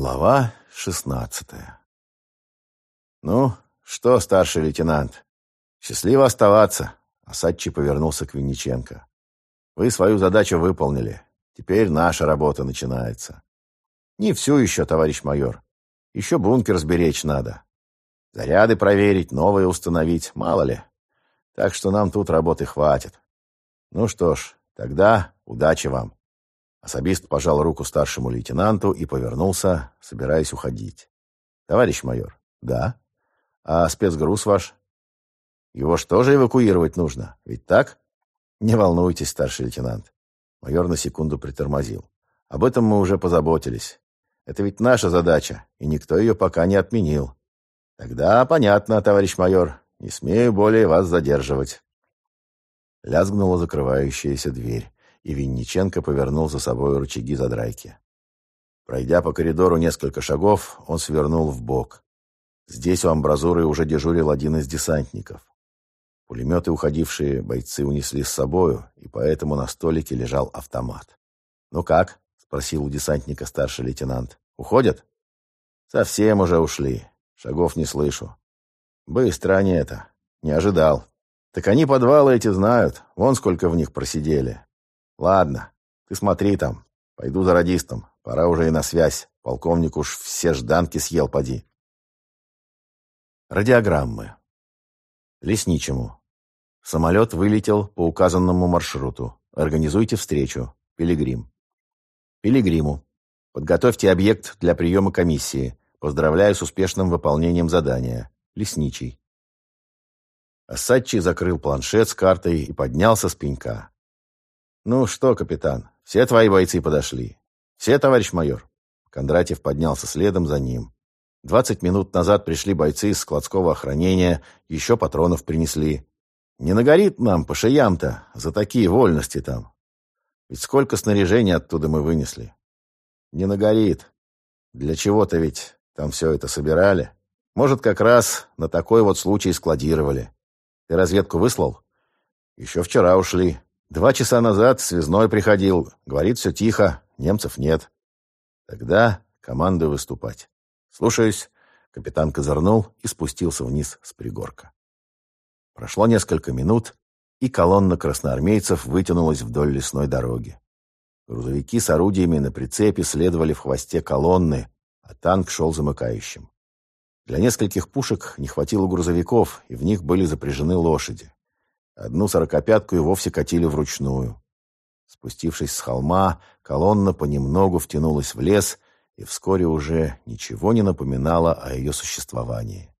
Глава шестнадцатая «Ну, что, старший лейтенант, счастливо оставаться», — Осадчий повернулся к Винниченко. «Вы свою задачу выполнили. Теперь наша работа начинается. Не всю еще, товарищ майор. Еще бункер сберечь надо. Заряды проверить, новые установить, мало ли. Так что нам тут работы хватит. Ну что ж, тогда удачи вам». Особист пожал руку старшему лейтенанту и повернулся, собираясь уходить. «Товарищ майор». «Да». «А спецгруз ваш?» «Его ж тоже эвакуировать нужно, ведь так?» «Не волнуйтесь, старший лейтенант». Майор на секунду притормозил. «Об этом мы уже позаботились. Это ведь наша задача, и никто ее пока не отменил». «Тогда понятно, товарищ майор. Не смею более вас задерживать». Лязгнула закрывающаяся дверь и Винниченко повернул за собой рычаги задрайки. Пройдя по коридору несколько шагов, он свернул в бок. Здесь у амбразуры уже дежурил один из десантников. Пулеметы, уходившие, бойцы унесли с собою, и поэтому на столике лежал автомат. «Ну как?» — спросил у десантника старший лейтенант. «Уходят?» «Совсем уже ушли. Шагов не слышу». «Быстро они это. Не ожидал. Так они подвалы эти знают. Вон сколько в них просидели. Ладно, ты смотри там. Пойду за радистом. Пора уже и на связь. Полковник уж все жданки съел, поди. Радиограммы. Лесничему. Самолет вылетел по указанному маршруту. Организуйте встречу. Пилигрим. Пилигриму. Подготовьте объект для приема комиссии. Поздравляю с успешным выполнением задания. Лесничий. Ассадчий закрыл планшет с картой и поднялся с пенька. «Ну что, капитан, все твои бойцы подошли. Все, товарищ майор?» Кондратьев поднялся следом за ним. Двадцать минут назад пришли бойцы из складского охранения, еще патронов принесли. Не нагорит нам по шеям-то за такие вольности там. Ведь сколько снаряжения оттуда мы вынесли. Не нагорит. Для чего-то ведь там все это собирали. Может, как раз на такой вот случай складировали. Ты разведку выслал? Еще вчера ушли. Два часа назад связной приходил. Говорит, все тихо, немцев нет. Тогда командую выступать. Слушаюсь. Капитан козырнул и спустился вниз с пригорка. Прошло несколько минут, и колонна красноармейцев вытянулась вдоль лесной дороги. Грузовики с орудиями на прицепе следовали в хвосте колонны, а танк шел замыкающим. Для нескольких пушек не хватило грузовиков, и в них были запряжены лошади. Одну сорокопятку и вовсе катили вручную. Спустившись с холма, колонна понемногу втянулась в лес и вскоре уже ничего не напоминало о ее существовании.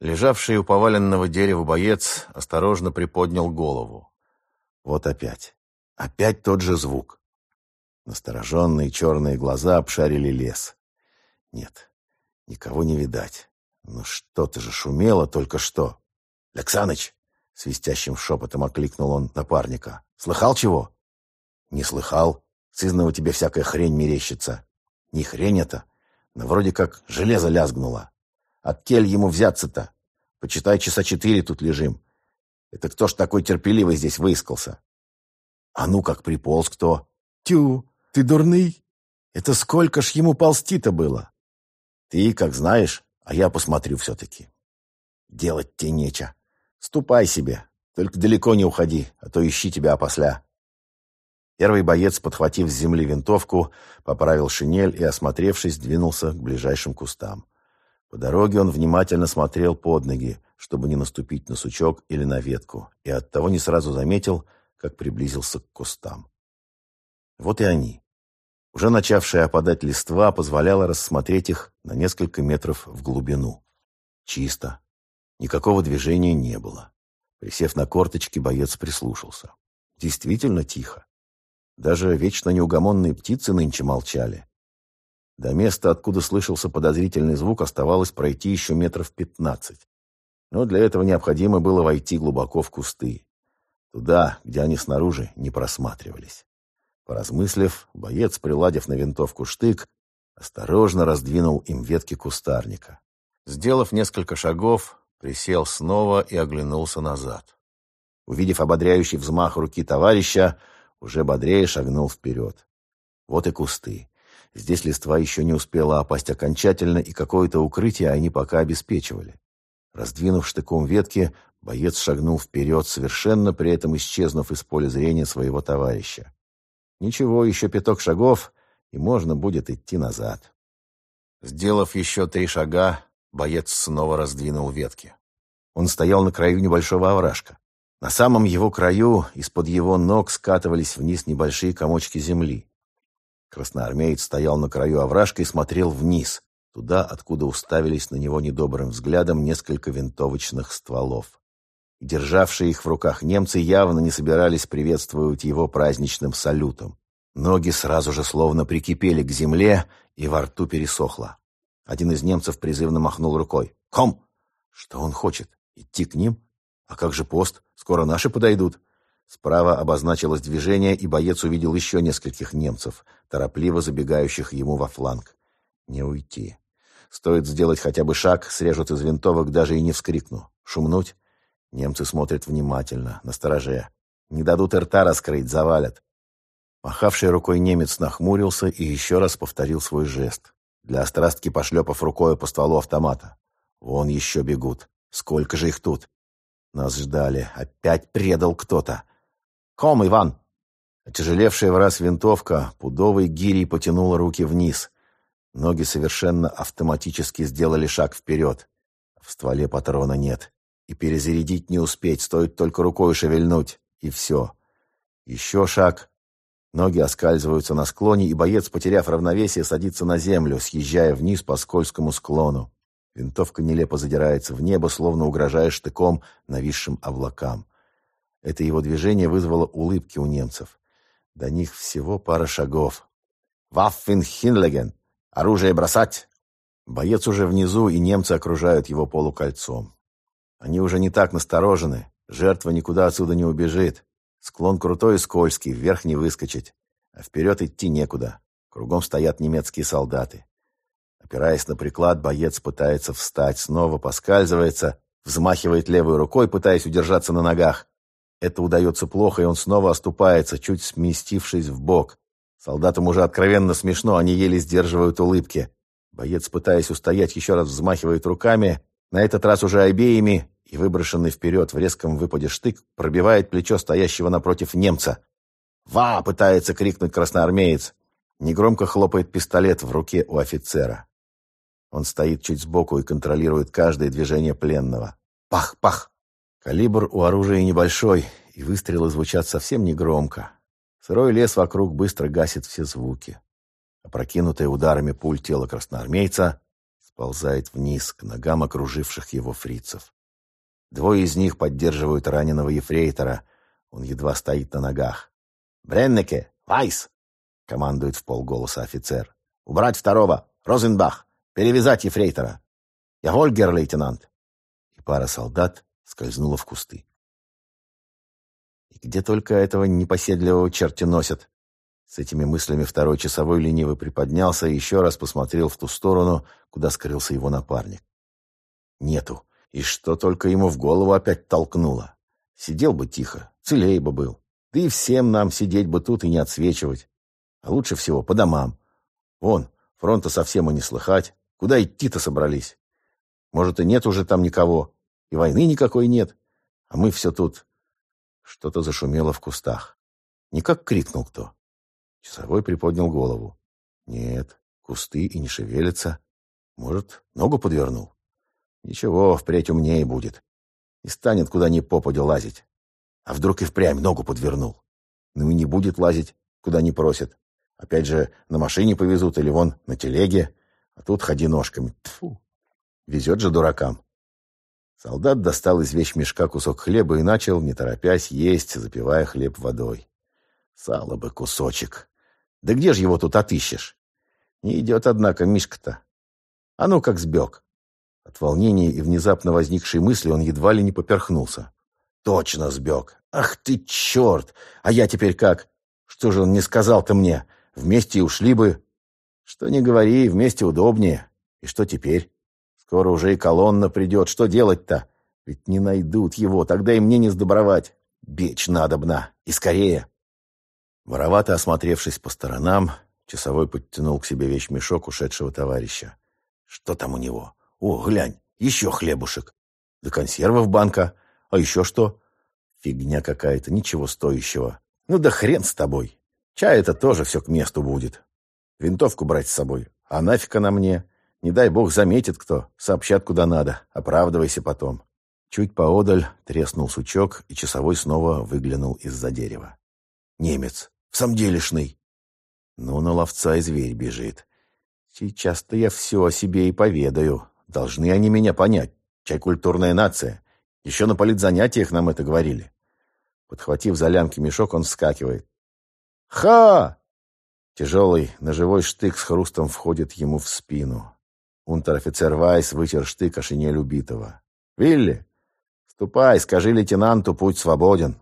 Лежавший у поваленного дерева боец осторожно приподнял голову. Вот опять. Опять тот же звук. Настороженные черные глаза обшарили лес. Нет, никого не видать. Но что-то же шумело только что. «Александрович!» Свистящим шепотом окликнул он напарника. «Слыхал чего?» «Не слыхал. Сызново тебе всякая хрень мерещится». «Не хрень это, но вроде как железо лязгнуло. От кель ему взяться-то? Почитай, часа четыре тут лежим. Это кто ж такой терпеливый здесь выискался?» «А ну как приполз кто?» «Тю, ты дурный? Это сколько ж ему ползти-то было?» «Ты как знаешь, а я посмотрю все-таки». «Делать тебе нечего. Ступай себе, только далеко не уходи, а то ищи тебя опосля. Первый боец, подхватив с земли винтовку, поправил шинель и, осмотревшись, двинулся к ближайшим кустам. По дороге он внимательно смотрел под ноги, чтобы не наступить на сучок или на ветку, и оттого не сразу заметил, как приблизился к кустам. Вот и они. Уже начавшая опадать листва позволяла рассмотреть их на несколько метров в глубину. Чисто, Никакого движения не было. Присев на корточки, боец прислушался. Действительно тихо. Даже вечно неугомонные птицы нынче молчали. До места, откуда слышался подозрительный звук, оставалось пройти еще метров пятнадцать. Но для этого необходимо было войти глубоко в кусты. Туда, где они снаружи не просматривались. Поразмыслив, боец, приладив на винтовку штык, осторожно раздвинул им ветки кустарника. Сделав несколько шагов, присел снова и оглянулся назад. Увидев ободряющий взмах руки товарища, уже бодрее шагнул вперед. Вот и кусты. Здесь листва еще не успела опасть окончательно, и какое-то укрытие они пока обеспечивали. Раздвинув штыком ветки, боец шагнул вперед, совершенно при этом исчезнув из поля зрения своего товарища. Ничего, еще пяток шагов, и можно будет идти назад. Сделав еще три шага, боец снова раздвинул ветки. Он стоял на краю небольшого овражка. На самом его краю из-под его ног скатывались вниз небольшие комочки земли. Красноармеец стоял на краю овражка и смотрел вниз, туда, откуда уставились на него недобрым взглядом несколько винтовочных стволов. Державшие их в руках немцы явно не собирались приветствовать его праздничным салютом. Ноги сразу же словно прикипели к земле, и во рту пересохло. Один из немцев призывно махнул рукой. «Ком!» «Что он хочет? Идти к ним? А как же пост? Скоро наши подойдут!» Справа обозначилось движение, и боец увидел еще нескольких немцев, торопливо забегающих ему во фланг. Не уйти. Стоит сделать хотя бы шаг, срежут из винтовок, даже и не вскрикну. Шумнуть? Немцы смотрят внимательно, настороже. Не дадут рта раскрыть, завалят. Махавший рукой немец нахмурился и еще раз повторил свой жест. Для острастки пошлепав рукой по стволу автомата. Вон еще бегут. Сколько же их тут? Нас ждали. Опять предал кто-то. «Ком, Иван!» Отяжелевшая в раз винтовка пудовой гирей потянула руки вниз. Ноги совершенно автоматически сделали шаг вперед. В стволе патрона нет. И перезарядить не успеть, стоит только рукой шевельнуть. И все. Еще шаг. Ноги оскальзываются на склоне, и боец, потеряв равновесие, садится на землю, съезжая вниз по скользкому склону. Винтовка нелепо задирается в небо, словно угрожая штыком нависшим облакам. Это его движение вызвало улыбки у немцев. До них всего пара шагов. «Ваффен хинлеген! Оружие бросать!» Боец уже внизу, и немцы окружают его полукольцом. Они уже не так насторожены. Жертва никуда отсюда не убежит. Склон крутой и скользкий, вверх не выскочить. А вперед идти некуда. Кругом стоят немецкие солдаты. Опираясь на приклад, боец пытается встать, снова поскальзывается, взмахивает левой рукой, пытаясь удержаться на ногах. Это удается плохо, и он снова оступается, чуть сместившись в бок. Солдатам уже откровенно смешно, они еле сдерживают улыбки. Боец, пытаясь устоять, еще раз взмахивает руками, на этот раз уже обеими, и выброшенный вперед в резком выпаде штык пробивает плечо стоящего напротив немца. «Ва!» — пытается крикнуть красноармеец. Негромко хлопает пистолет в руке у офицера. Он стоит чуть сбоку и контролирует каждое движение пленного. Пах, пах! Калибр у оружия небольшой, и выстрелы звучат совсем негромко. Сырой лес вокруг быстро гасит все звуки. Опрокинутое ударами пуль тело красноармейца сползает вниз к ногам окруживших его фрицев. Двое из них поддерживают раненого ефрейтора. Он едва стоит на ногах. «Бреннеке! Вайс!» — командует в полголоса офицер. «Убрать второго! Розенбах! Перевязать ефрейтора!» «Я вольгер, лейтенант!» И пара солдат скользнула в кусты. И где только этого непоседливого черти носят. С этими мыслями второй часовой лениво приподнялся и еще раз посмотрел в ту сторону, куда скрылся его напарник. Нету. И что только ему в голову опять толкнуло. Сидел бы тихо, целей бы был. Да и всем нам сидеть бы тут и не отсвечивать. А лучше всего по домам. Вон, фронта совсем и не слыхать. Куда идти-то собрались? Может, и нет уже там никого. И войны никакой нет. А мы все тут... Что-то зашумело в кустах. Не как крикнул кто. Часовой приподнял голову. Нет, кусты и не шевелятся. Может, ногу подвернул? Ничего, впредь умнее будет. И станет куда ни попадя лазить. А вдруг и впрямь ногу подвернул? Ну и не будет лазить, куда не просят. Опять же, на машине повезут или вон на телеге. А тут ходи ножками. Тфу. Везет же дуракам. Солдат достал из вещмешка кусок хлеба и начал, не торопясь, есть, запивая хлеб водой. Сало бы кусочек. Да где же его тут отыщешь? Не идет, однако, Мишка-то. А ну как сбег. От волнения и внезапно возникшей мысли он едва ли не поперхнулся. Точно сбег. Ах ты черт! А я теперь как? Что же он не сказал-то мне? Вместе ушли бы. Что не говори, вместе удобнее. И что теперь? Скоро уже и колонна придет. Что делать-то? Ведь не найдут его, тогда и мне не сдобровать. Бечь надобна. И скорее. Воровато осмотревшись по сторонам, Часовой подтянул к себе вещмешок ушедшего товарища. «Что там у него? О, глянь, еще хлебушек. Да консервов банка. А еще что? Фигня какая-то, ничего стоящего. Ну да хрен с тобой. Чай это тоже все к месту будет. Винтовку брать с собой. А нафиг она мне? Не дай бог заметит кто. Сообщат куда надо. Оправдывайся потом. Чуть поодаль треснул сучок, и часовой снова выглянул из-за дерева. Немец. В самом делешный. Ну, на ловца и зверь бежит. Сейчас-то я все о себе и поведаю. Должны они меня понять. Чай культурная нация. Еще на политзанятиях нам это говорили. Подхватив за лямки мешок, он вскакивает. «Ха!» Тяжелый ножевой штык с хрустом входит ему в спину. Унтер-офицер Вайс вытер штык о шинель убитого. «Вилли, ступай, скажи лейтенанту, путь свободен».